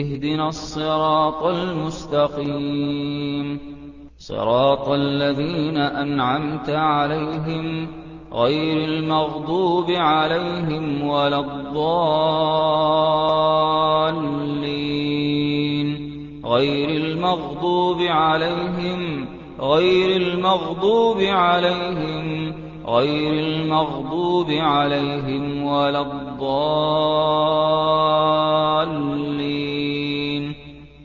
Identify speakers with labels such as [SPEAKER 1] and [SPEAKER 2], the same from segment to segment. [SPEAKER 1] اهدنا الصراط المستقيم صراط الذين أنعمت عليهم غير المغضوب عليهم ولا الضالين غير المغضوب عليهم غير المغضوب عليهم غير المغضوب عليهم ولا الضالين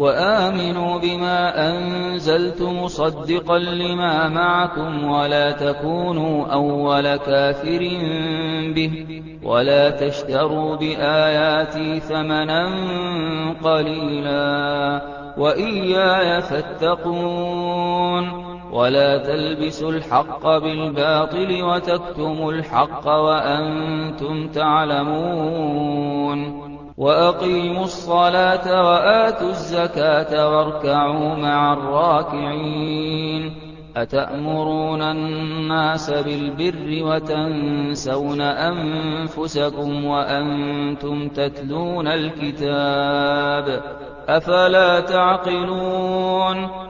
[SPEAKER 1] وَآمِنُوا بِمَا أَنزَلْتُ مُصَدِّقًا لِّمَا مَعَكُمْ وَلَا تَكُونُوا أَوَّلَ كَافِرٍ بِهِ وَلَا تَشْتَرُوا بِآيَاتِي ثَمَنًا قَلِيلًا وَإِيَّايَ فَاتَّقُونِ وَلَا تَلْبِسُوا الْحَقَّ بِالْبَاطِلِ وَتَكْتُمُوا الْحَقَّ وَأَنتُمْ تَعْلَمُونَ وَأَقِيمُوا الصَّلَاةَ وَآتُوا الزَّكَاةَ وَارْكَعُوا مَعَ الرَّاكِعِينَ أَتَأْمُرُونَ النَّاسَ بِالْبِرِّ وَتَنْسَوْنَ أَنفُسَكُمْ وَأَنْتُمْ تَتْلُونَ الْكِتَابَ ۚ أَفَلَا تَعْقِلُونَ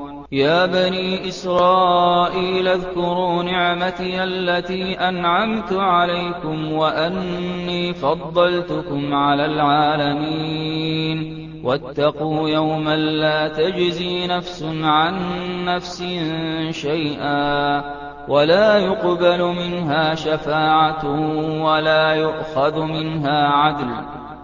[SPEAKER 1] يَا بَنِي إِسْرَائِيلَ اذْكُرُوا نِعْمَتِيَ الَّتِي أَنْعَمْتُ عَلَيْكُمْ وَأَنِّي فَضَّلْتُكُمْ عَلَى الْعَالَمِينَ وَاتَّقُوا يَوْمًا لَّا تَجْزِي نَفْسٌ عَن نَّفْسٍ شَيْئًا وَلَا يُقْبَلُ مِنْهَا شَفَاعَةٌ وَلَا يُؤْخَذُ مِنْهَا عَدْلٌ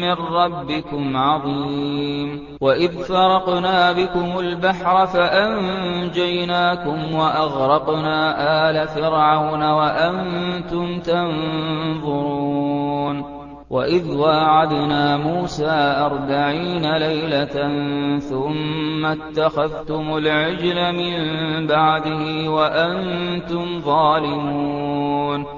[SPEAKER 1] مِّن رَّبِّكُمْ عَظِيمٌ وَإِذْ فَرَقْنَا بِكُمُ الْبَحْرَ فَأَنجَيْنَاكُمْ وَأَغْرَقْنَا آلَ فِرْعَوْنَ وَأَنتُمْ تَنظُرُونَ وَإِذْ وَاعَدْنَا مُوسَىٰ أَرْبَعِينَ لَيْلَةً ثُمَّ اتَّخَذْتُمُ الْعِجْلَ مِن بَعْدِهِ وَأَنتُمْ ظَالِمُونَ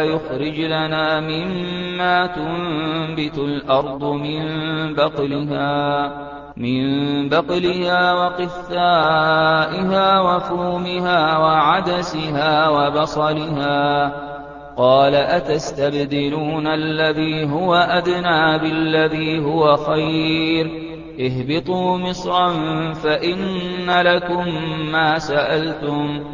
[SPEAKER 1] يخرج لنا مما تنبت الأرض من بقلها من بقلها وقثائها وفومها وعدسها وبصلها قال أتستبدلون الذي هو أدنى بالذي هو خير اهبطوا مصرا فإن لكم ما سألتم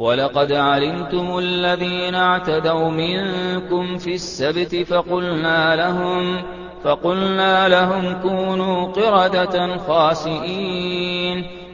[SPEAKER 1] وَلَقَدْ عَلِمْتُمُ الَّذِينَ اعْتَدَوْا مِنكُمْ فِي السَّبْتِ فَقُلْنَا لَهُمْ فَقُلْنَا لَهُمْ كُونُوا قِرَدَةً خَاسِئِينَ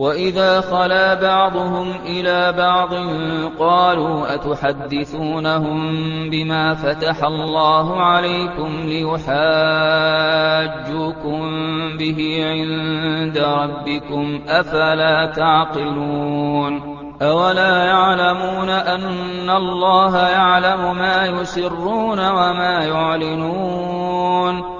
[SPEAKER 1] وَإِذَا خَلَا بَعْضُهُمْ إِلَىٰ بَعْضٍ قَالُوا أَتُحَدِّثُونَهُم بِمَا فَتَحَ اللَّهُ عَلَيْكُمْ لِيُحَاجُّوكُم بِهِ عِندَ رَبِّكُمْ ۚ أَفَلَا تَعْقِلُونَ أَوَلَا يَعْلَمُونَ أَنَّ اللَّهَ يَعْلَمُ مَا يُسِرُّونَ وَمَا يُعْلِنُونَ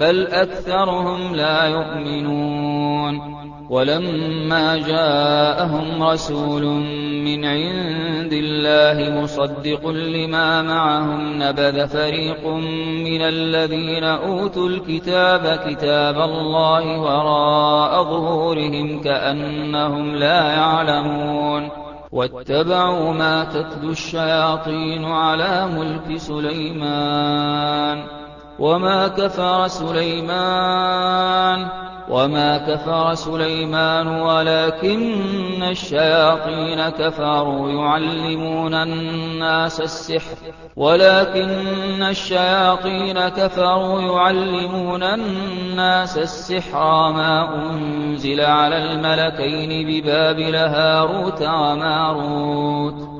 [SPEAKER 1] بَلْ أَكْثَرُهُمْ لَا يُؤْمِنُونَ وَلَمَّا جَاءَهُمْ رَسُولٌ مِنْ عِندِ اللَّهِ مُصَدِّقٌ لِمَا مَعَهُمْ نَبَذَ فَرِيقٌ مِنَ الَّذِينَ أُوتُوا الْكِتَابَ كِتَابَ اللَّهِ وَرَاءَ ظُهُورِهِمْ كَأَنَّهُمْ لَا يَعْلَمُونَ وَاتَّبَعُوا مَا تَتْلُو الشَّيَاطِينُ عَلَى مُلْكِ سُلَيْمَانَ وما كفر سليمان وما كفر سليمان ولكن الشياطين كفروا يعلمون الناس السحر ولكن الشياطين كفروا يعلمون الناس السحر ما أنزل على الملكين ببابل هاروت وماروت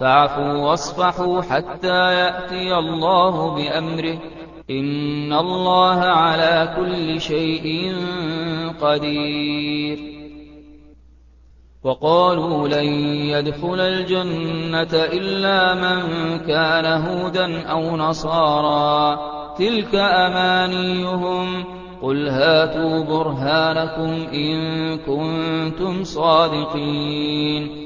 [SPEAKER 1] فاعفوا واصفحوا حتى يأتي الله بأمره إن الله على كل شيء قدير وقالوا لن يدخل الجنة إلا من كان هودا أو نصارا تلك أمانيهم قل هاتوا برهانكم إن كنتم صادقين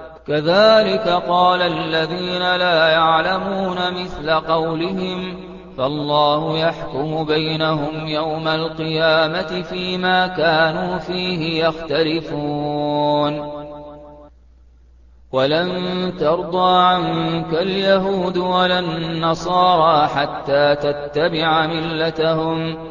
[SPEAKER 1] كذلك قال الذين لا يعلمون مثل قولهم فالله يحكم بينهم يوم القيامة فيما كانوا فيه يختلفون ولن ترضى عنك اليهود ولا النصارى حتى تتبع ملتهم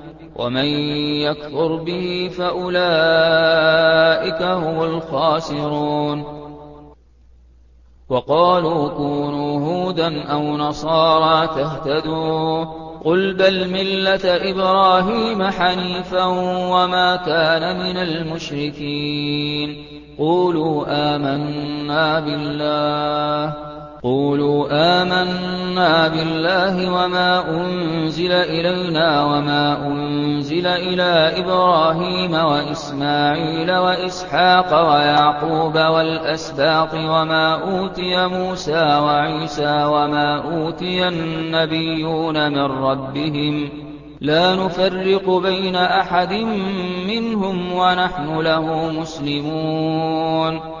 [SPEAKER 1] ومن يكفر به فأولئك هم الخاسرون وقالوا كونوا هودا أو نصارى تهتدوا قل بل ملة إبراهيم حنيفا وما كان من المشركين قولوا آمنا بالله قُولُوا آمَنَّا بِاللَّهِ وَمَا أُنزِلَ إِلَيْنَا وَمَا أُنزِلَ إِلَىٰ إِبْرَاهِيمَ وَإِسْمَاعِيلَ وَإِسْحَاقَ وَيَعْقُوبَ وَالْأَسْبَاطِ وَمَا أُوتِيَ مُوسَىٰ وَعِيسَىٰ وَمَا أُوتِيَ النَّبِيُّونَ مِن رَّبِّهِمْ لَا نُفَرِّقُ بَيْنَ أَحَدٍ مِّنْهُمْ وَنَحْنُ لَهُ مُسْلِمُونَ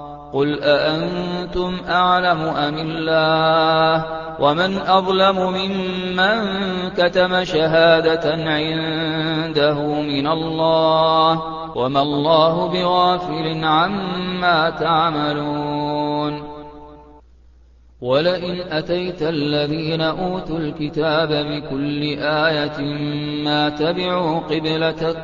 [SPEAKER 1] قُلْ أَأَنتُمْ أَعْلَمُ أَمِ اللَّهُ ۗ وَمَنْ أَظْلَمُ مِمَّن كَتَمَ شَهَادَةً عِندَهُ مِنَ اللَّهِ ۗ وَمَا اللَّهُ بِغَافِلٍ عَمَّا تَعْمَلُونَ وَلَئِنْ أَتَيْتَ الَّذِينَ أُوتُوا الْكِتَابَ بِكُلِّ آيَةٍ مَّا تَبِعُوا قِبْلَتَكَ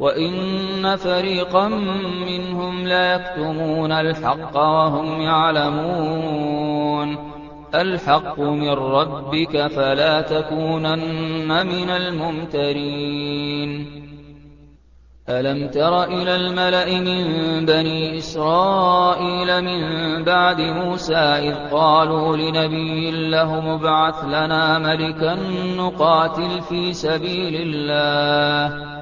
[SPEAKER 1] وَإِنَّ فَرِيقًا مِنْهُمْ لَيَكْتُمُونَ الْحَقَّ وَهُمْ يَعْلَمُونَ الْحَقُّ مِنْ رَبِّكَ فَلَا تَكُونَنَّ مِنَ الْمُمْتَرِينَ أَلَمْ تَرَ إِلَى الْمَلَإِ مِنْ بَنِي إِسْرَائِيلَ مِنْ بَعْدِ مُوسَى إِذْ قَالُوا لِنَبِيٍّ لَهُمُ ابْعَثْ لَنَا مَلِكًا نُقَاتِلْ فِي سَبِيلِ اللَّهِ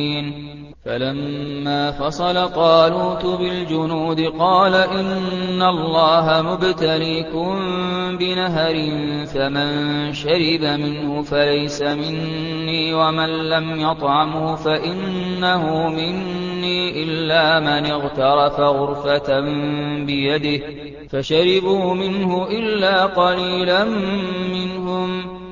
[SPEAKER 1] الظالمين فلما فصل قالوت بالجنود قال إن الله مبتليكم بنهر فمن شرب منه فليس مني ومن لم يطعمه فإنه مني إلا من اغترف غرفة بيده فشربوا منه إلا قليلا منهم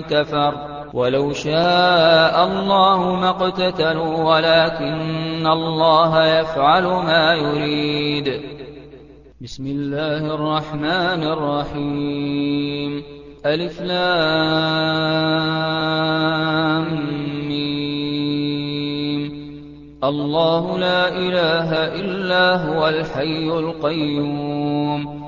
[SPEAKER 1] كفر ولو شاء الله ما اقتتلوا ولكن الله يفعل ما يريد بسم الله الرحمن الرحيم ألف لام ميم الله لا إله إلا هو الحي القيوم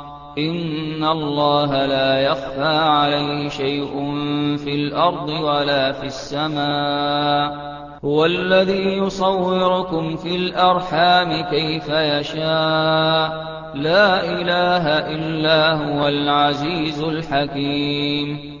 [SPEAKER 1] إِنَّ اللَّهَ لَا يَخْفَىٰ عَلَيْهِ شَيْءٌ فِي الْأَرْضِ وَلَا فِي السَّمَاءِ ۚ هُوَ الَّذِي يُصَوِّرُكُمْ فِي الْأَرْحَامِ كَيْفَ يَشَاءُ ۚ لَا إِلَٰهَ إِلَّا هُوَ الْعَزِيزُ الْحَكِيمُ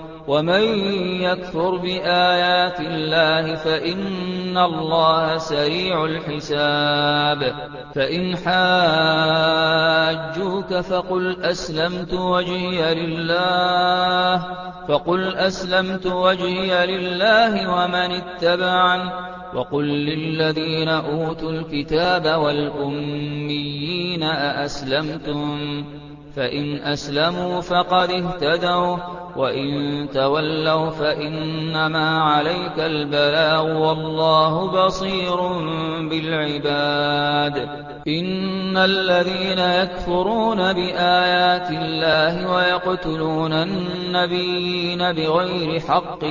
[SPEAKER 1] ومن يكفر بآيات الله فإن الله سريع الحساب فإن حاجوك فقل أسلمت وجهي لله فقل أسلمت وجهي لله ومن اتبعني وقل للذين أوتوا الكتاب والأميين أأسلمتم فإن أسلموا فقد اهتدوا وَإِن تَوَلَّوْا فَإِنَّمَا عَلَيْكَ الْبَلَاغُ وَاللَّهُ بَصِيرٌ بِالْعِبَادِ إِنَّ الَّذِينَ يَكْفُرُونَ بِآيَاتِ اللَّهِ وَيَقْتُلُونَ النَّبِيِّينَ بِغَيْرِ حَقٍّ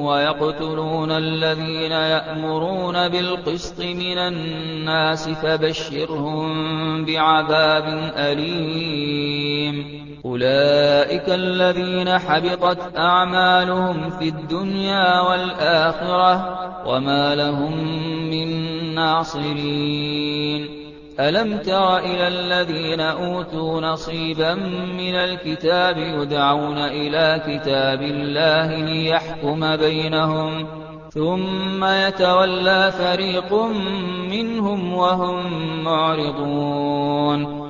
[SPEAKER 1] وَيَقْتُلُونَ الَّذِينَ يَأْمُرُونَ بِالْقِسْطِ مِنَ النَّاسِ فَبَشِّرْهُم بِعَذَابٍ أَلِيمٍ أُولَٰئِكَ الَّذِينَ حَبِطَتْ أَعْمَالُهُمْ فِي الدُّنْيَا وَالْآخِرَةِ وَمَا لَهُم مِّن نَّاصِرِينَ أَلَمْ تَرَ إِلَى الَّذِينَ أُوتُوا نَصِيبًا مِّنَ الْكِتَابِ يُدْعَوْنَ إِلَىٰ كِتَابِ اللَّهِ لِيَحْكُمَ بَيْنَهُمْ ثُمَّ يَتَوَلَّىٰ فَرِيقٌ مِّنْهُمْ وَهُم مُّعْرِضُونَ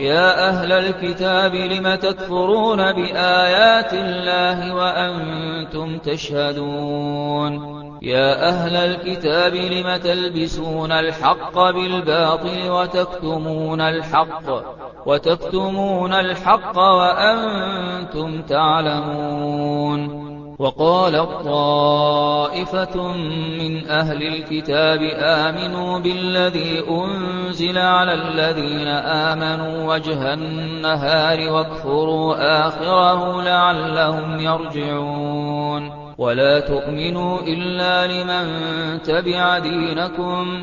[SPEAKER 1] يا أهل الكتاب لم تكفرون بآيات الله وأنتم تشهدون يا أهل الكتاب لم تلبسون الحق بالباطل وتكتمون الحق وتكتمون الحق وأنتم تعلمون وَقَالَت طَّائِفَةٌ مِّنْ أَهْلِ الْكِتَابِ آمِنُوا بِالَّذِي أُنزِلَ عَلَى الَّذِينَ آمَنُوا وَجْهَ النَّهَارِ وَاكْفُرُوا آخِرَهُ لَعَلَّهُمْ يَرْجِعُونَ وَلَا تُؤْمِنُوا إِلَّا لِمَن تَبِعَ دِينَكُمْ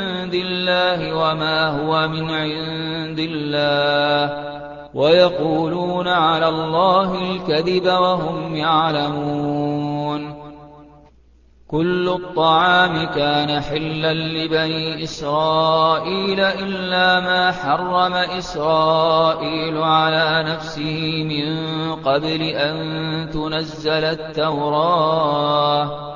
[SPEAKER 1] عِندِ اللَّهِ وَمَا هُوَ مِنْ عِندِ اللَّهِ وَيَقُولُونَ عَلَى اللَّهِ الْكَذِبَ وَهُمْ يَعْلَمُونَ كُلُّ الطَّعَامِ كَانَ حِلًّا لِبَنِي إِسْرَائِيلَ إِلَّا مَا حَرَّمَ إِسْرَائِيلُ عَلَى نَفْسِهِ مِنْ قَبْلِ أَنْ تُنَزَّلَ التَّوْرَاةُ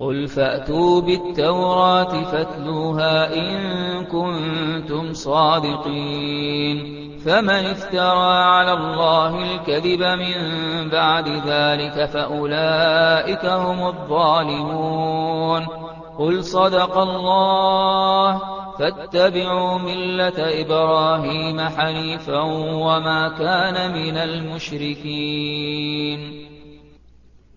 [SPEAKER 1] قُلْ فَأْتُوا بِالتَّوْرَاةِ فَاتْلُوهَا إِن كُنتُمْ صَادِقِينَ فَمَنِ افْتَرَى عَلَى اللَّهِ الْكَذِبَ مِن بَعْدِ ذَلِكَ فَأُولَئِكَ هُمُ الظَّالِمُونَ قُلْ صَدَقَ اللَّهُ فَاتَّبِعُوا مِلَّةَ إِبْرَاهِيمَ حَنِيفًا وَمَا كَانَ مِنَ الْمُشْرِكِينَ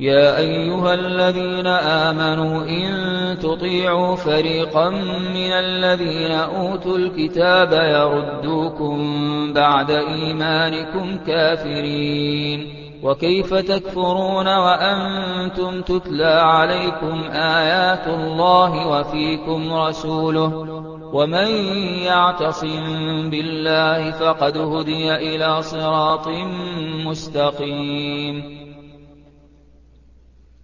[SPEAKER 1] يَا أَيُّهَا الَّذِينَ آمَنُوا إِن تُطِيعُوا فَرِيقًا مِّنَ الَّذِينَ أُوتُوا الْكِتَابَ يَرُدُّوكُم بَعْدَ إِيمَانِكُمْ كَافِرِينَ وَكَيْفَ تَكْفُرُونَ وَأَنتُمْ تُتْلَى عَلَيْكُمْ آيَاتُ اللَّهِ وَفِيكُمْ رَسُولُهُ وَمَن يَعْتَصِم بِاللَّهِ فَقَدْ هُدِيَ إِلَىٰ صِرَاطٍ مُّسْتَقِيمٍ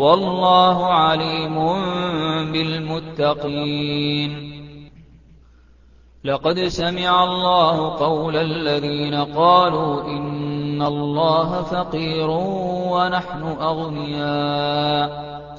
[SPEAKER 1] والله عليم بالمتقين لقد سمع الله قول الذين قالوا إن الله فقير ونحن أغنياء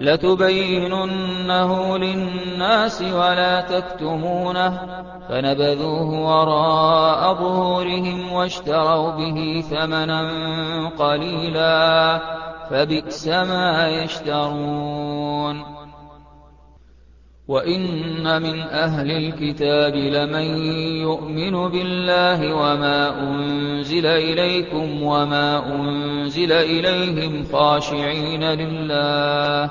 [SPEAKER 1] لتبيننه للناس ولا تكتمونه فنبذوه وراء ظهورهم واشتروا به ثمنا قليلا فبئس ما يشترون وإن من أهل الكتاب لمن يؤمن بالله وما أنزل إليكم وما أنزل إليهم خاشعين لله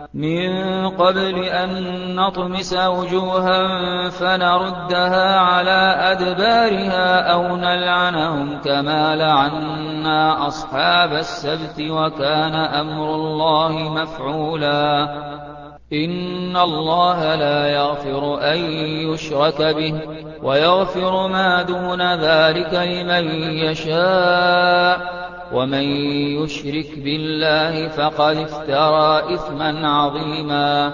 [SPEAKER 1] مِن قَبْلِ أَن نَّطْمِسَ وُجُوهًا فَنَرُدَّهَا عَلَىٰ أَدْبَارِهَا أَوْ نَلْعَنَهُمْ كَمَا لَعَنَّا أَصْحَابَ السَّبْتِ ۚ وَكَانَ أَمْرُ اللَّهِ مَفْعُولًا إِنَّ اللَّهَ لَا يَغْفِرُ أَن يُشْرَكَ بِهِ وَيَغْفِرُ مَا دُونَ ذَٰلِكَ لِمَن يَشَاءُ ومن يشرك بالله فقد افترى إثما عظيما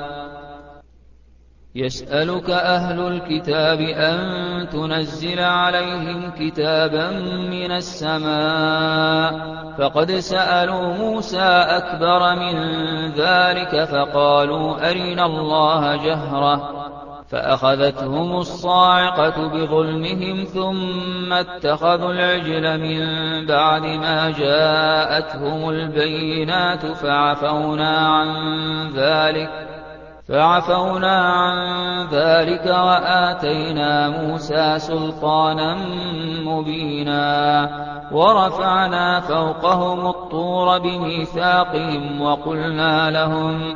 [SPEAKER 1] يسألك أهل الكتاب أن تنزل عليهم كتابا من السماء فقد سألوا موسى أكبر من ذلك فقالوا أرنا الله جهرة فأخذتهم الصاعقة بظلمهم ثم اتخذوا العجل من بعد ما جاءتهم البينات فعفونا عن ذلك فعفونا عن ذلك وآتينا موسى سلطانا مبينا ورفعنا فوقهم الطور بميثاقهم وقلنا لهم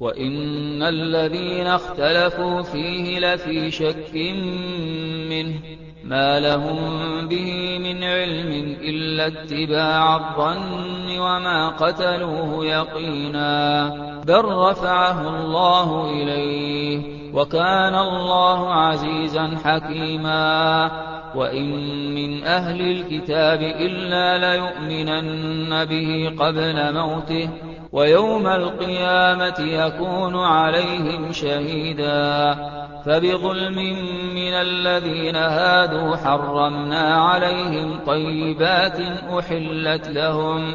[SPEAKER 1] وَإِنَّ الَّذِينَ اخْتَلَفُوا فِيهِ لَفِي شَكٍّ مِّنْهُ مَا لَهُم بِهِ مِنْ عِلْمٍ إِلَّا اتِّبَاعَ الظَّنِّ وَمَا قَتَلُوهُ يَقِينًا بَل رَّفَعَهُ اللَّهُ إِلَيْهِ وَكَانَ اللَّهُ عَزِيزًا حَكِيمًا وَإِن مِّنْ أَهْلِ الْكِتَابِ إِلَّا لَيُؤْمِنَنَّ بِهِ قَبْلَ مَوْتِهِ ويوم القيامة يكون عليهم شهيدا فبظلم من الذين هادوا حرمنا عليهم طيبات أحلت لهم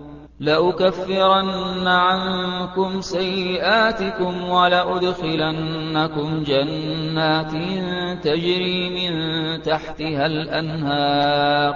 [SPEAKER 1] لأكفرن عنكم سيئاتكم ولأدخلنكم جنات تجري من تحتها الأنهار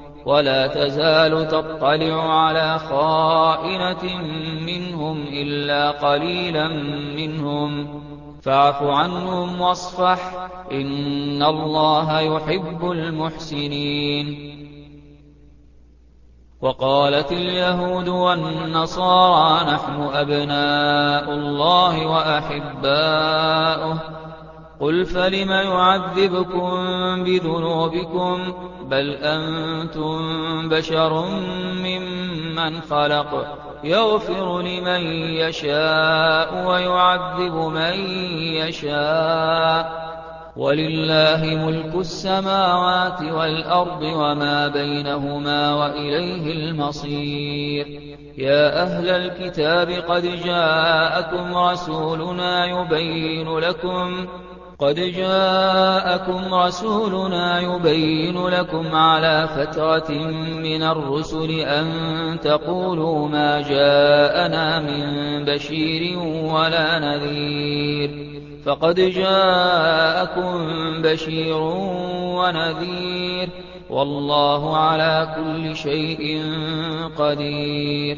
[SPEAKER 1] ولا تزال تطلع على خائنة منهم إلا قليلا منهم فاعف عنهم واصفح إن الله يحب المحسنين وقالت اليهود والنصارى نحن أبناء الله وأحباؤه قل فلم يعذبكم بذنوبكم بل أنتم بشر ممن خلق يغفر لمن يشاء ويعذب من يشاء ولله ملك السماوات والأرض وما بينهما وإليه المصير يا أهل الكتاب قد جاءكم رسولنا يبين لكم قد جاءكم رسولنا يبين لكم على فترة من الرسل أن تقولوا ما جاءنا من بشير ولا نذير فقد جاءكم بشير ونذير والله على كل شيء قدير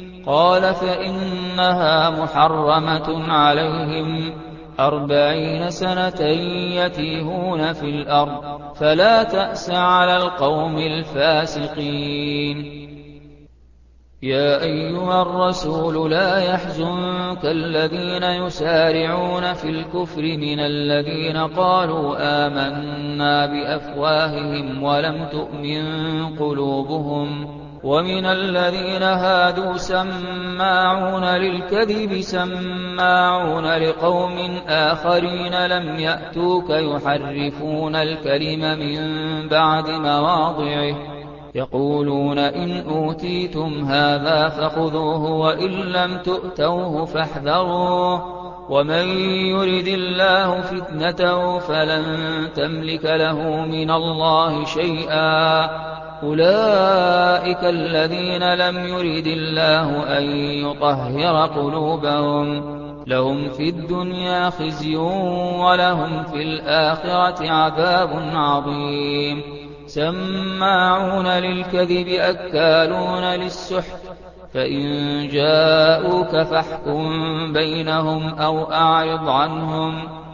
[SPEAKER 1] قال فإنها محرمة عليهم أربعين سنة يتيهون في الأرض فلا تأس على القوم الفاسقين يا أيها الرسول لا يحزنك الذين يسارعون في الكفر من الذين قالوا آمنا بأفواههم ولم تؤمن قلوبهم ومن الذين هادوا سماعون للكذب سماعون لقوم آخرين لم يأتوك يحرفون الكلم من بعد مواضعه يقولون إن أوتيتم هذا فخذوه وإن لم تؤتوه فاحذروه ومن يرد الله فتنته فلن تملك له من الله شيئا أولئك الذين لم يرد الله أن يطهر قلوبهم لهم في الدنيا خزي ولهم في الآخرة عذاب عظيم سماعون للكذب أكالون للسحت فإن جاءوك فاحكم بينهم أو أعرض عنهم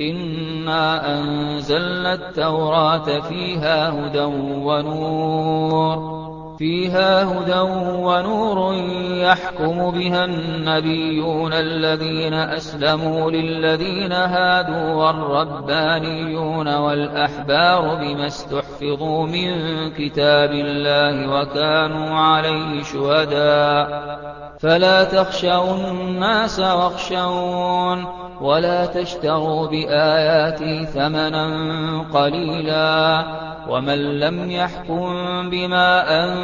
[SPEAKER 1] إِنَّا أَنزَلْنَا التَّوْرَاةَ فِيهَا هُدًى وَنُورٌ فيها هدى ونور يحكم بها النبيون الذين أسلموا للذين هادوا والربانيون والأحبار بما استحفظوا من كتاب الله وكانوا عليه شهداء فلا تخشوا الناس واخشون ولا تشتروا بآياتي ثمنا قليلا ومن لم يحكم بما أنزل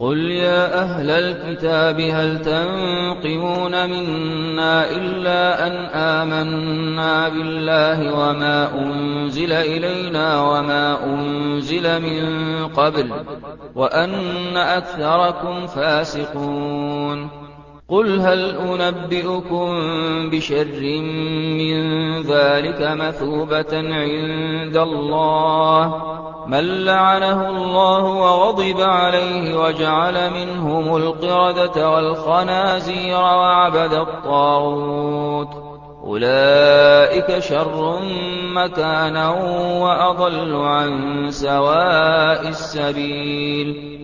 [SPEAKER 1] قُلْ يَا أَهْلَ الْكِتَابِ هَلْ تَنقِمُونَ مِنَّا إِلَّا أَنْ آمَنَّا بِاللَّهِ وَمَا أُنزِلَ إِلَيْنَا وَمَا أُنزِلَ مِن قَبْلُ وَأَنَّ أَكْثَرَكُمْ فَاسِقُونَ قُلْ هَلْ أُنَبِّئُكُم بِشَرٍّ مِّن ذَٰلِكَ مَثُوبَةً عِندَ اللَّهِ ۖ مَن لَّعَنَهُ اللَّهُ وَغَضِبَ عَلَيْهِ وَجَعَلَ مِنْهُمُ الْقِرَدَةَ وَالْخَنَازِيرَ وَعَبَدَ الطَّاغُوتَ ۚ أُولَٰئِكَ شَرٌّ مَّكَانًا وَأَضَلُّ عَن سَوَاءِ السَّبِيلِ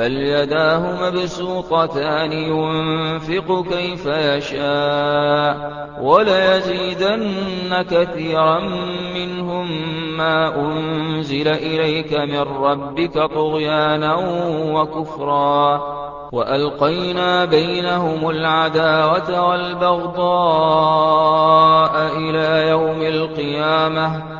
[SPEAKER 1] بَلْ يَدَاهُ مَبْسُوطَتَانِ يُنفِقُ كَيْفَ يَشَاءُ ۚ وَلَيَزِيدَنَّ كَثِيرًا مِّنْهُم مَّا أُنزِلَ إِلَيْكَ مِن رَّبِّكَ طُغْيَانًا وَكُفْرًا ۚ وَأَلْقَيْنَا بَيْنَهُمُ الْعَدَاوَةَ وَالْبَغْضَاءَ إِلَىٰ يَوْمِ الْقِيَامَةِ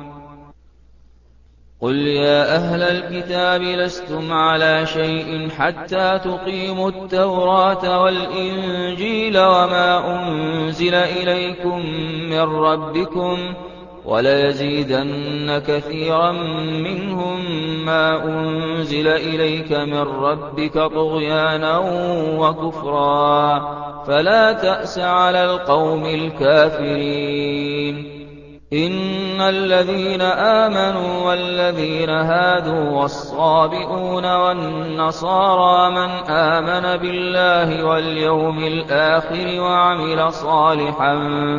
[SPEAKER 1] قُلْ يَا أَهْلَ الْكِتَابِ لَسْتُمْ عَلَىٰ شَيْءٍ حَتَّىٰ تُقِيمُوا التَّوْرَاةَ وَالْإِنجِيلَ وَمَا أُنزِلَ إِلَيْكُم مِّن رَّبِّكُمْ ۗ وَلَيَزِيدَنَّ كَثِيرًا مِّنْهُم مَّا أُنزِلَ إِلَيْكَ مِن رَّبِّكَ طُغْيَانًا وَكُفْرًا ۖ فَلَا تَأْسَ عَلَى الْقَوْمِ الْكَافِرِينَ إِنَّ الَّذِينَ آمَنُوا وَالَّذِينَ هَادُوا وَالصَّابِئُونَ وَالنَّصَارَىٰ مَنْ آمَنَ بِاللَّهِ وَالْيَوْمِ الْآخِرِ وَعَمِلَ صَالِحًا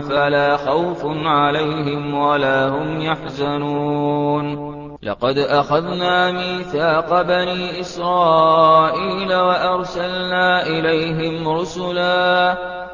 [SPEAKER 1] فَلَا خَوْفٌ عَلَيْهِمْ وَلَا هُمْ يَحْزَنُونَ لَقَدْ أَخَذْنَا مِيثَاقَ بَنِي إِسْرَائِيلَ وَأَرْسَلْنَا إِلَيْهِمْ رُسُلًا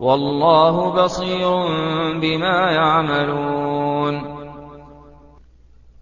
[SPEAKER 1] والله بصير بما يعملون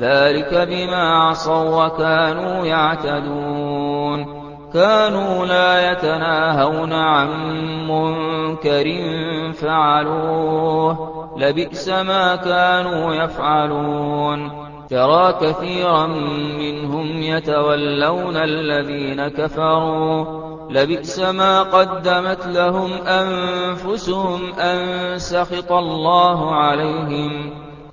[SPEAKER 1] ذَلِكَ بِمَا عَصَوا وَّكَانُوا يَعْتَدُونَ كَانُوا لَا يَتَنَاهَوْنَ عَن مُّنكَرٍ فَعَلُوهُ لَبِئْسَ مَا كَانُوا يَفْعَلُونَ تَرَى كَثِيرًا مِّنْهُمْ يَتَوَلَّوْنَ الَّذِينَ كَفَرُوا لَبِئْسَ مَا قَدَّمَتْ لَهُمْ أَنفُسُهُمْ أَن سَخِطَ اللَّهُ عَلَيْهِمْ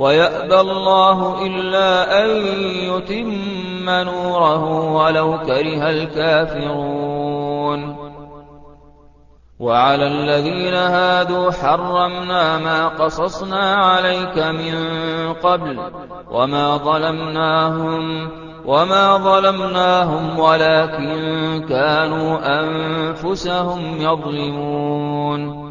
[SPEAKER 1] ويأبى الله إلا أن يتم نوره ولو كره الكافرون وعلى الذين هادوا حرمنا ما قصصنا عليك من قبل وما ظلمناهم وما ظلمناهم ولكن كانوا أنفسهم يظلمون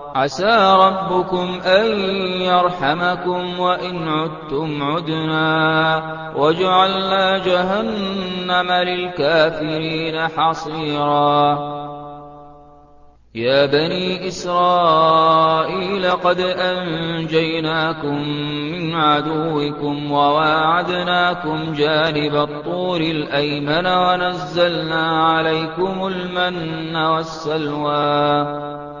[SPEAKER 1] عسى ربكم أن يرحمكم وإن عدتم عدنا وجعلنا جهنم للكافرين حصيرا يا بني إسرائيل قد أنجيناكم من عدوكم وواعدناكم جانب الطور الأيمن ونزلنا عليكم المن والسلوى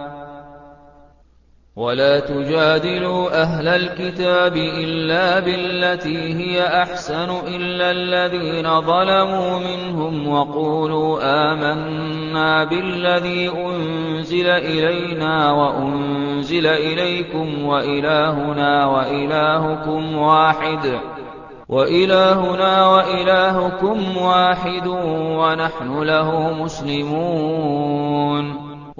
[SPEAKER 1] ولا تجادلوا أهل الكتاب إلا بالتي هي أحسن إلا الذين ظلموا منهم وقولوا آمنا بالذي أنزل إلينا وأنزل إليكم وإلهنا وإلهكم واحد وإلهنا وإلهكم واحد ونحن له مسلمون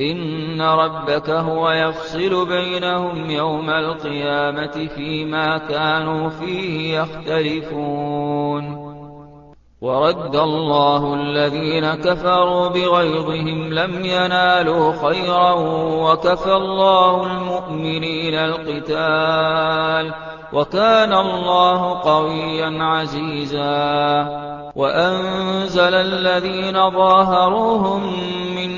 [SPEAKER 1] إن ربك هو يفصل بينهم يوم القيامة فيما كانوا فيه يختلفون ورد الله الذين كفروا بغيظهم لم ينالوا خيرا وكفى الله المؤمنين القتال وكان الله قويا عزيزا وأنزل الذين ظاهروهم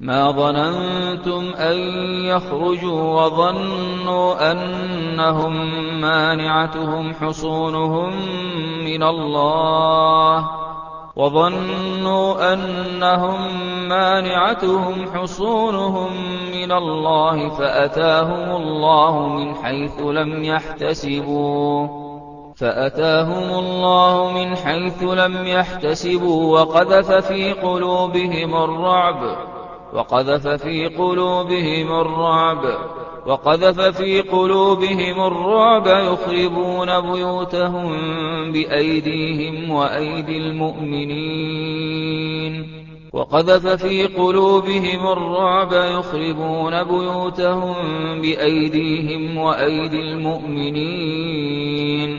[SPEAKER 1] مَا ظَنَنتُمْ أَن يَخْرُجُوا وَظَنُّوا أَنَّهُم مَّانِعَتُهُمْ حُصُونُهُم مِّنَ اللَّهِ وَظَنُّوا أَنَّهُم مَّانِعَتُهُمْ حُصُونُهُم مِّنَ اللَّهِ فَأَتَاهُمُ اللَّهُ مِنْ حَيْثُ لَمْ يَحْتَسِبُوا فأتاهم الله من حيث لم يحتسبوا وقذف في قلوبهم الرعب وقذف في قلوبهم الرعب وقذف في قلوبهم الرعب يخربون بيوتهم بأيديهم وأيدي المؤمنين وقذف في قلوبهم الرعب يخربون بيوتهم بأيديهم وأيدي المؤمنين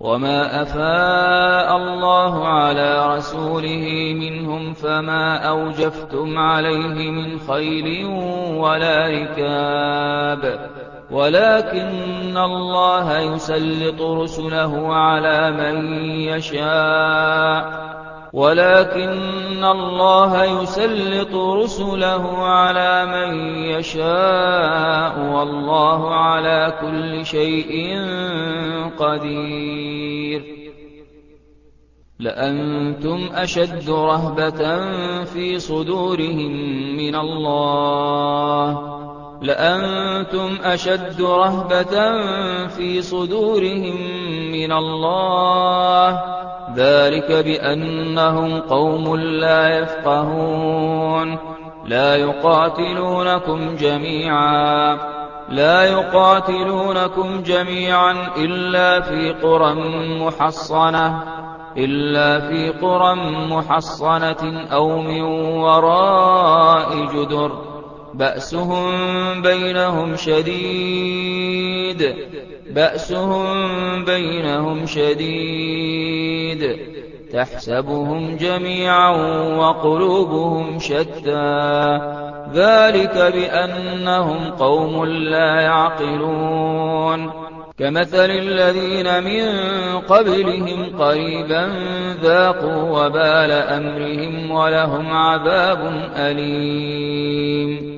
[SPEAKER 1] وَمَا أَفَاءَ اللَّهُ عَلَىٰ رَسُولِهِ مِنْهُمْ فَمَا أَوْجَفْتُمْ عَلَيْهِ مِنْ خَيْلٍ وَلَا رِكَابٍ وَلَٰكِنَّ اللَّهَ يُسَلِّطُ رُسُلَهُ عَلَىٰ مَن يَشَاءُ ولكن الله يسلط رسله على من يشاء والله على كل شيء قدير لأنتم أشد رهبة في صدورهم من الله لأنتم أشد رهبة في صدورهم من الله ذلك بأنهم قوم لا يفقهون لا يقاتلونكم جميعا لا يقاتلونكم جميعا إلا في قرى محصنة إلا في قرى محصنة أو من وراء جدر بأسهم بينهم شديد بَأْسُهُم بَيْنَهُمْ شَدِيدٌ ۚ تَحْسَبُهُمْ جَمِيعًا وَقُلُوبُهُمْ شَتَّىٰ ۚ ذَٰلِكَ بِأَنَّهُمْ قَوْمٌ لَّا يَعْقِلُونَ كَمَثَلِ الَّذِينَ مِن قَبْلِهِمْ قَرِيبًا ذَاقُوا وَبَالَ أَمْرِهِمْ وَلَهُمْ عَذَابٌ أَلِيمٌ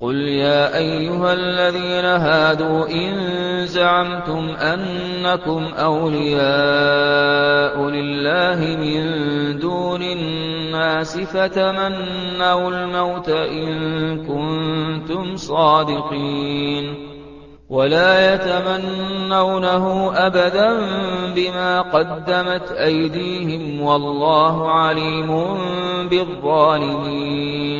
[SPEAKER 1] قُلْ يَا أَيُّهَا الَّذِينَ هَادُوا إِن زَعَمْتُمْ أَنَّكُمْ أَوْلِيَاءُ لِلَّهِ مِن دُونِ النَّاسِ فَتَمَنَّوُا الْمَوْتَ إِن كُنتُمْ صَادِقِينَ وَلَا يَتَمَنَّوْنَهُ أَبَدًا بِمَا قَدَّمَتْ أَيْدِيهِمْ ۗ وَاللَّهُ عَلِيمٌ بِالظَّالِمِينَ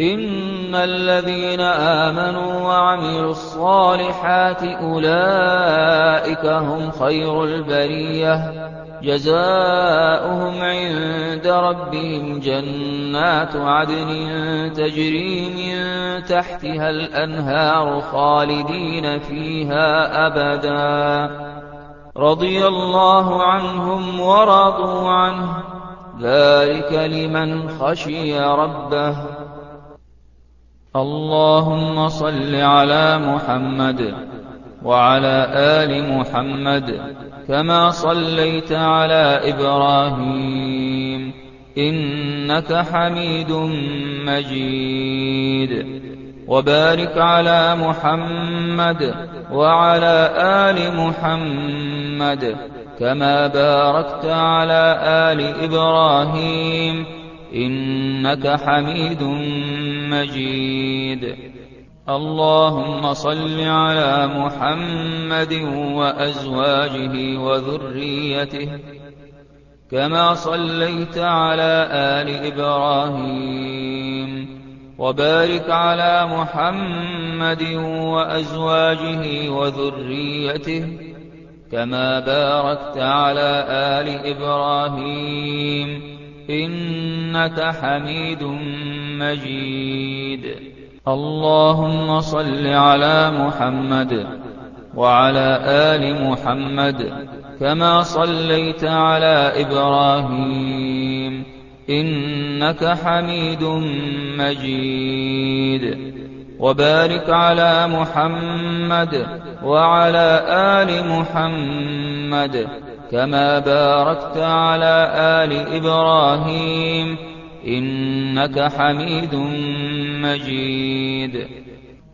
[SPEAKER 1] إِنَّ الَّذِينَ آمَنُوا وَعَمِلُوا الصَّالِحَاتِ أُولَٰئِكَ هُمْ خَيْرُ الْبَرِيَّةِ جَزَاؤُهُمْ عِندَ رَبِّهِمْ جَنَّاتُ عَدْنٍ تَجْرِي مِن تَحْتِهَا الْأَنْهَارُ خَالِدِينَ فِيهَا أَبَدًا رَّضِيَ اللَّهُ عَنْهُمْ وَرَضُوا عَنْهُ ۚ ذَٰلِكَ لِمَنْ خَشِيَ رَبَّهُ اللهم صل على محمد وعلى آل محمد كما صليت على إبراهيم إنك حميد مجيد وبارك على محمد وعلى آل محمد كما باركت على آل إبراهيم إنك حميد مجيد اللهم صل على محمد وأزواجه وذريته كما صليت على آل إبراهيم وبارك على محمد وأزواجه وذريته كما باركت على آل إبراهيم إِنَّكَ حَمِيدٌ مَّجِيدٌ اللهم صل على محمد وعلى آل محمد كما صليت على إبراهيم إنك حميد مجيد وبارك على محمد وعلى آل محمد كما باركت على آل إبراهيم إنك حميد مجيد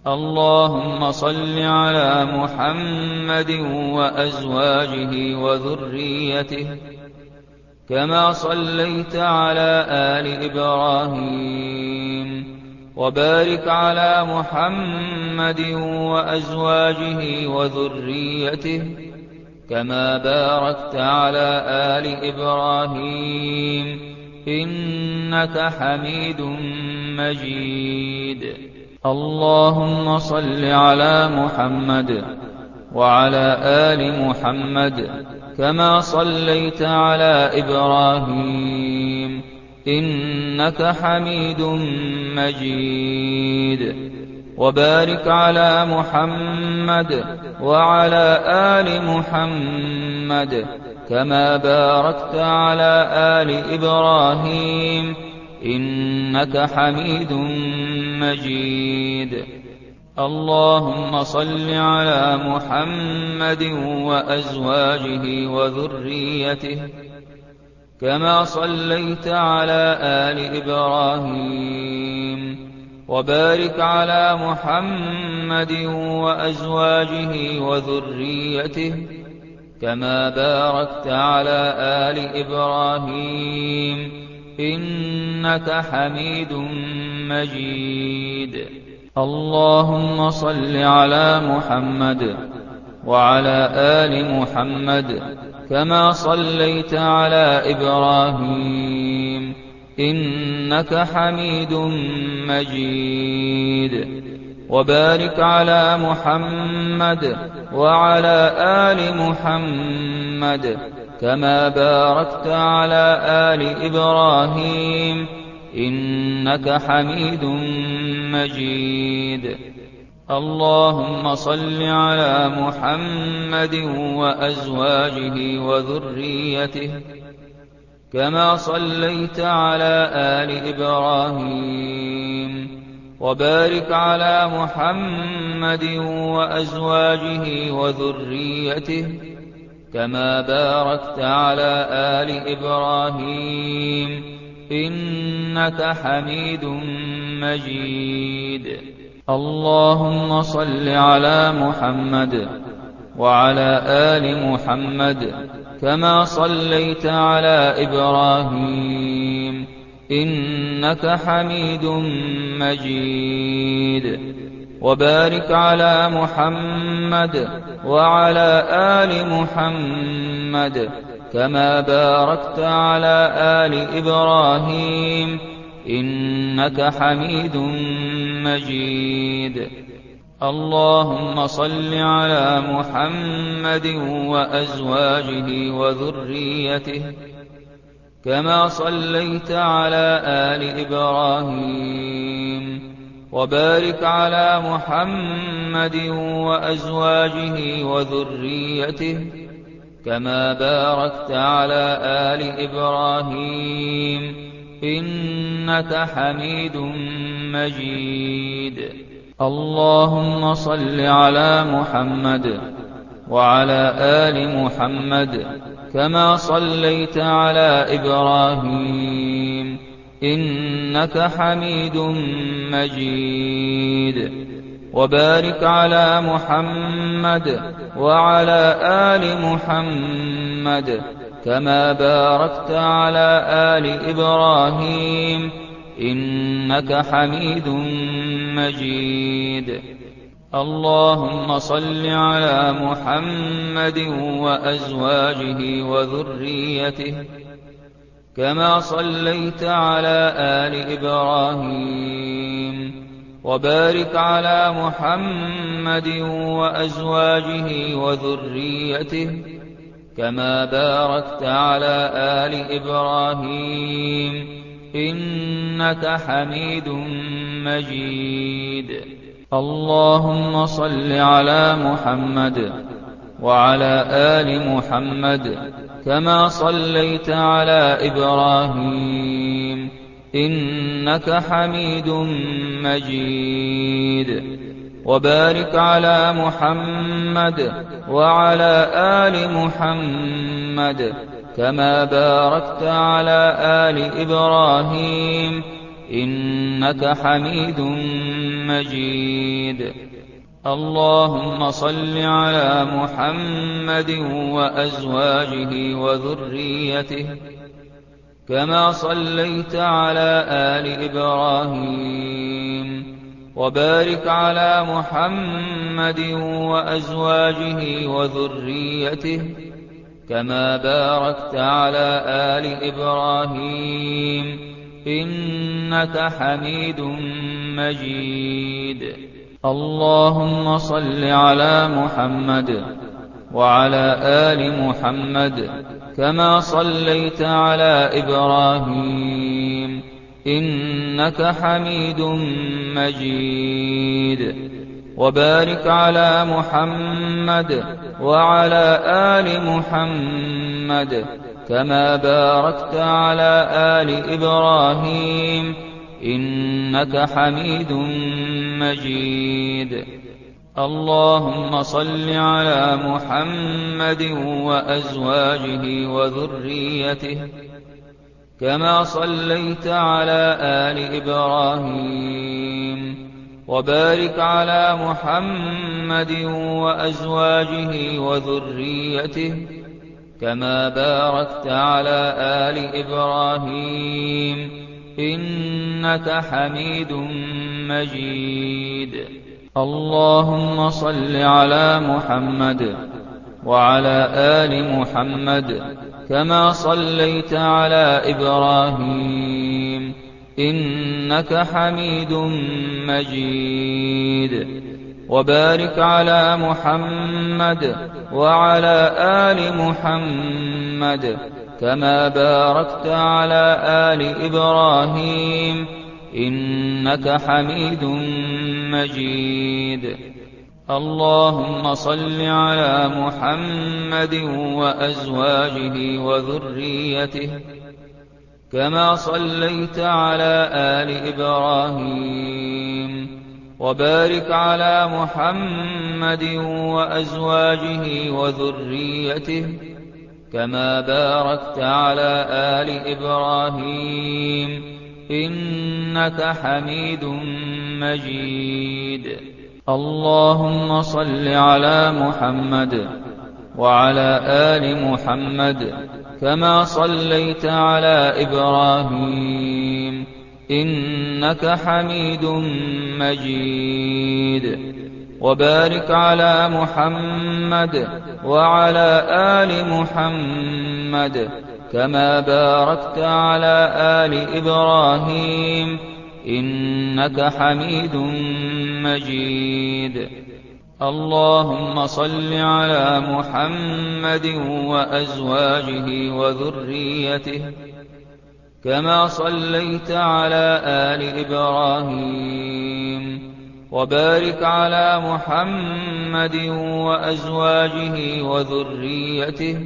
[SPEAKER 1] اللهم صل على محمد وأزواجه وذريته كما صليت على آل إبراهيم وبارك على محمد وأزواجه وذريته كما باركت على آل إبراهيم إنك حميد مجيد اللهم صل على محمد وعلى آل محمد كما صليت على إبراهيم إنك حميد مجيد وبارك على محمد وعلى آل محمد كما باركت على آل إبراهيم إنك حميد مجيد اللهم صل على محمد وأزواجه وذريته كما صليت على آل إبراهيم وبارك على محمد وأزواجه وذريته كما باركت على آل إبراهيم إنك حميد مجيد اللهم صل على محمد وعلى آل محمد كما صليت على إبراهيم إنك حميد مجيد وبارك على محمد وعلى آل محمد كما باركت على آل إبراهيم إنك حميد مجيد اللهم صل على محمد وأزواجه وذريته كما صليت على آل إبراهيم وبارك على محمد وأزواجه وذريته كما باركت على آل إبراهيم إنك حميد مجيد اللهم صل على محمد وعلى آل محمد كما صليت على إبراهيم إنك حميد مجيد وبارك على محمد وعلى آل محمد كما باركت على آل إبراهيم إنك حميد مجيد اللهم صل على محمد وأزواجه وذريته كما صليت على آل إبراهيم وبارك على محمد وأزواجه وذريته كما باركت على آل إبراهيم إنك حميد مجيد اللهم صل على محمد وعلى آل محمد كما صليت على إبراهيم إنك حميد مجيد وبارك على محمد وعلى آل محمد كما باركت على آل إبراهيم إنك حميد مجيد مجيد اللهم صل على محمد وأزواجه وذريته كما صليت على آل إبراهيم وبارك على محمد وأزواجه وذريته كما باركت على آل إبراهيم إِنَّكَ حَمِيدٌ مَّجِيدٌ اللهم صل على محمد وعلى آل محمد كما صليت على إبراهيم إنك حميد مجيد وبارك على محمد وعلى آل محمد كما باركت على آل إبراهيم إنك حميد مجيد اللهم صل على محمد وأزواجه وذريته كما صليت على آل إبراهيم وبارك على محمد وأزواجه وذريته كما باركت على آل إبراهيم إنك حميد مجيد اللهم صل على محمد وعلى آل محمد كما صليت على إبراهيم إنك حميد مجيد وبارك على محمد وعلى آل محمد كما باركت على آل إبراهيم إنك حميد مجيد اللهم صل على محمد وأزواجه وذريته كما صليت على آل إبراهيم وبارك على محمد وأزواجه وذريته كما باركت على آل إبراهيم إنك حميد مجيد اللهم صل على محمد وعلى آل محمد كما صليت على إبراهيم إِنَّكَ حَمِيدٌ مَّجِيدٌ وبارك على محمد وعلى آل محمد كما باركت على آل إبراهيم إنك حميد مجيد اللهم صل على محمد وأزواجه وذريته كما صليت على آل إبراهيم وبارك على محمد وأزواجه وذريته كما باركت على آل إبراهيم إنك حميد مجيد اللهم صل على محمد وعلى آل محمد كما صليت على إبراهيم إنك حميد مجيد وبارك على محمد وعلى آل محمد كما باركت على آل إبراهيم إنك حميد مجيد اللهم صل على محمد وأزواجه وذريته كما صليت على آل إبراهيم وبارك على محمد وأزواجه وذريته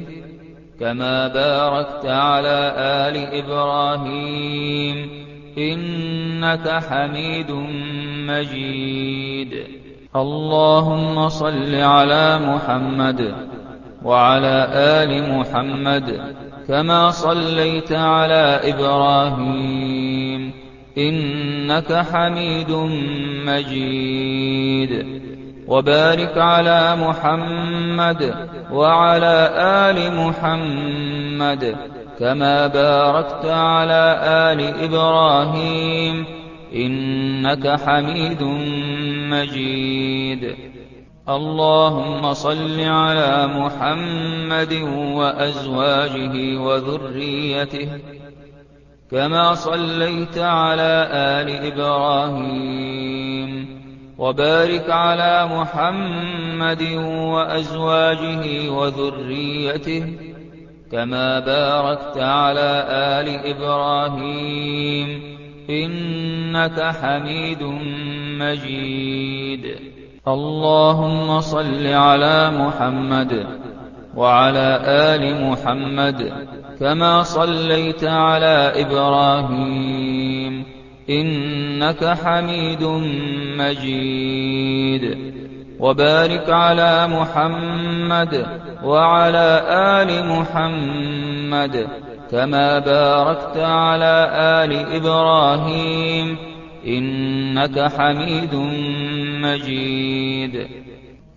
[SPEAKER 1] كما باركت على آل إبراهيم إنك حميد مجيد اللهم صل على محمد وعلى آل محمد كما صليت على إبراهيم إنك حميد مجيد وبارك على محمد وعلى آل محمد كما باركت على آل إبراهيم إنك حميد مجيد اللهم صل على محمد وأزواجه وذريته كما صليت على آل إبراهيم وبارك على محمد وأزواجه وذريته كما باركت على آل إبراهيم إنك حميد مجيد اللهم صل على محمد وعلى آل محمد كما صليت على إبراهيم إنك حميد مجيد وبارك على محمد وعلى آل محمد كما باركت على آل إبراهيم إنك حميد مجيد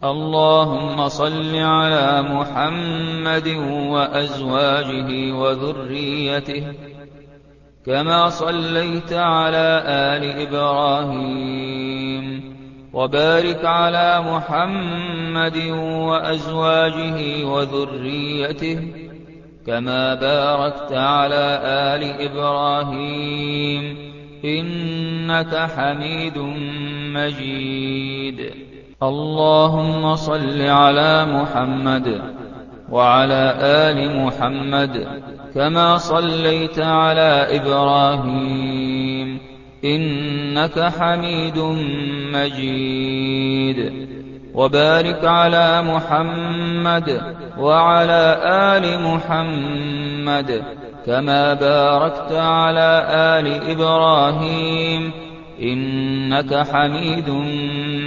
[SPEAKER 1] اللهم صل على محمد وأزواجه وذريته كما صليت على آل إبراهيم وبارك على محمد وأزواجه وذريته كما باركت على آل إبراهيم إِنَّكَ حَمِيدٌ مَّجِيدٌ اللهم صل على محمد وعلى آل محمد كما صليت على إبراهيم إنك حميد مجيد وبارك على محمد وعلى آل محمد كما باركت على آل إبراهيم إنك حميد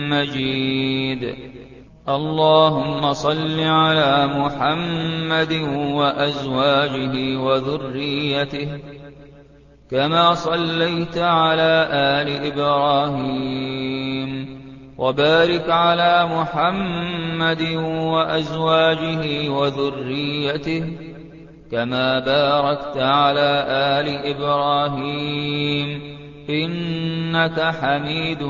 [SPEAKER 1] مجيد اللهم صل على محمد وأزواجه وذريته كما صليت على آل إبراهيم وبارك على محمد وأزواجه وذريته كما باركت على آل إبراهيم إنك حميد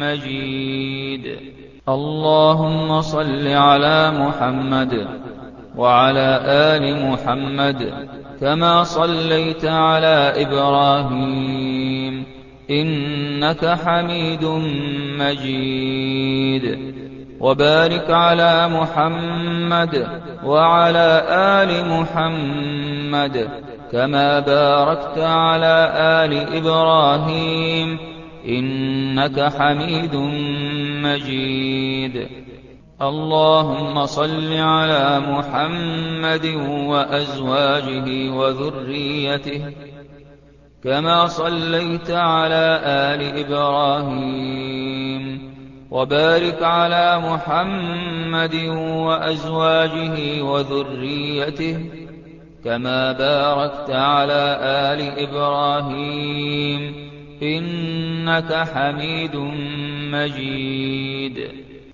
[SPEAKER 1] مجيد اللهم صل على محمد وعلى آل محمد كما صليت على إبراهيم إنك حميد مجيد وبارك على محمد وعلى آل محمد كما باركت على آل إبراهيم إنك حميد مجيد اللهم صل على محمد وأزواجه وذريته كما صليت على آل إبراهيم وبارك على محمد وأزواجه وذريته كما باركت على آل إبراهيم إنك حميد مجيد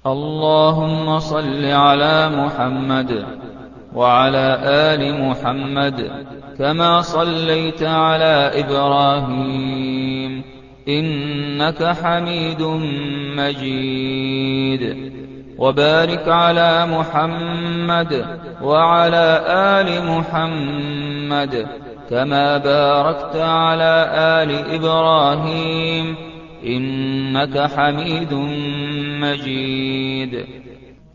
[SPEAKER 1] اللهم صل على محمد وعلى آل محمد كما صليت على إبراهيم إِنَّكَ حَمِيدٌ مَّجِيدٌ وبارك على محمد وعلى آل محمد كما باركت على آل إبراهيم إنك حميد مجيد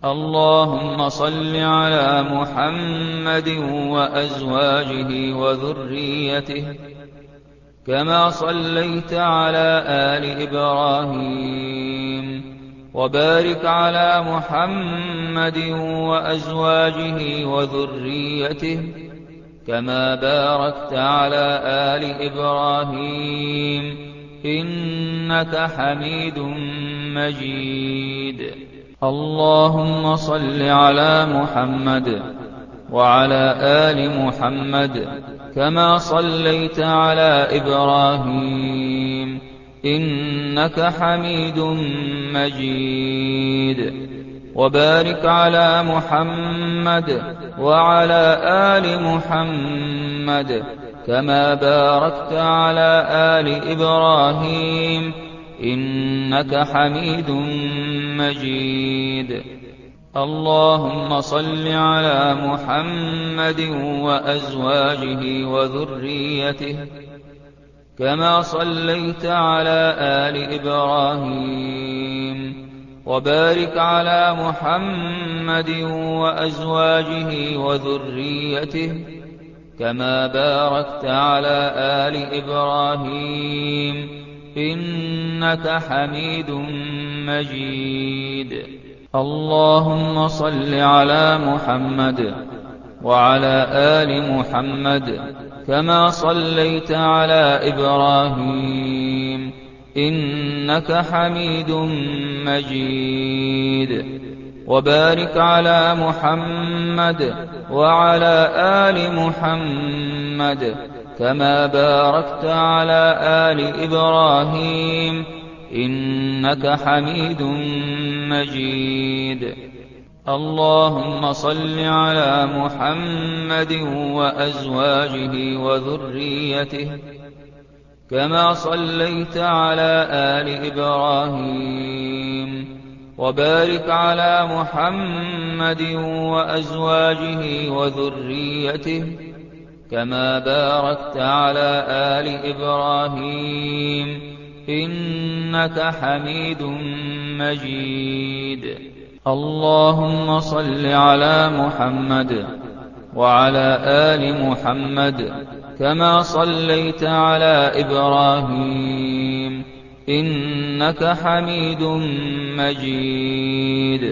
[SPEAKER 1] اللهم صل على محمد وأزواجه وذريته كما صليت على آل إبراهيم وبارك على محمد وأزواجه وذريته كما باركت على آل إبراهيم إنك حميد مجيد اللهم صل على محمد وعلى آل محمد كما صليت على إبراهيم إنك حميد مجيد وبارك على محمد وعلى آل محمد كما باركت على آل إبراهيم إنك حميد مجيد اللهم صل على محمد وأزواجه وذريته كما صليت على آل إبراهيم وبارك على محمد وأزواجه وذريته كما باركت على آل إبراهيم إنك حميد مجيد اللهم صل على محمد وعلى آل محمد كما صليت على إبراهيم إنك حميد مجيد وبارك على محمد وعلى آل محمد كما باركت على آل إبراهيم إنك حميد مجيد اللهم صل على محمد وأزواجه وذريته كما صليت على آل إبراهيم وبارك على محمد وأزواجه وذريته كما باركت على آل إبراهيم إِنَّكَ حَمِيدٌ مَّجِيدٌ اللهم صل على محمد وعلى آل محمد كما صليت على إبراهيم إنك حميد مجيد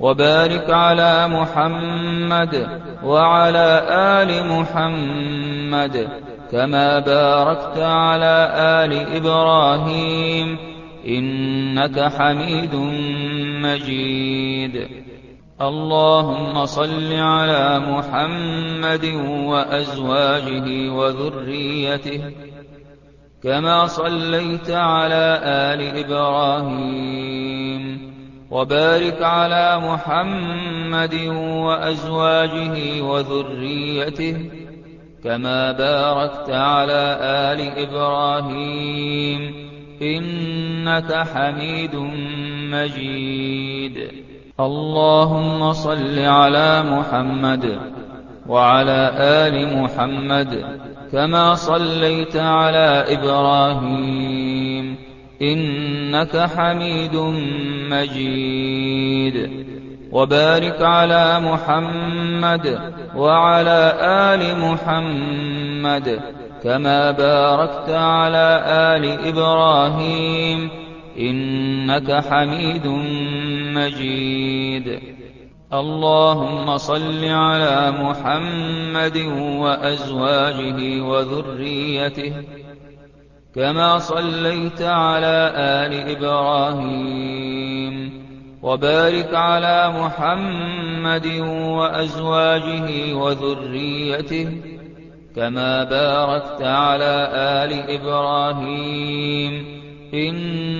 [SPEAKER 1] وبارك على محمد وعلى آل محمد كما باركت على آل إبراهيم إنك حميد مجيد اللهم صل على محمد وأزواجه وذريته كما صليت على آل إبراهيم وبارك على محمد وأزواجه وذريته كما باركت على آل إبراهيم إنك حميد مجيد اللهم صل على محمد وعلى آل محمد كما صليت على إبراهيم إنك حميد مجيد وبارك على محمد وعلى آل محمد كما باركت على آل إبراهيم إنك حميد مجيد اللهم صل على محمد وأزواجه وذريته كما صليت على آل إبراهيم وبارك على محمد وأزواجه وذريته كما باركت على آل إبراهيم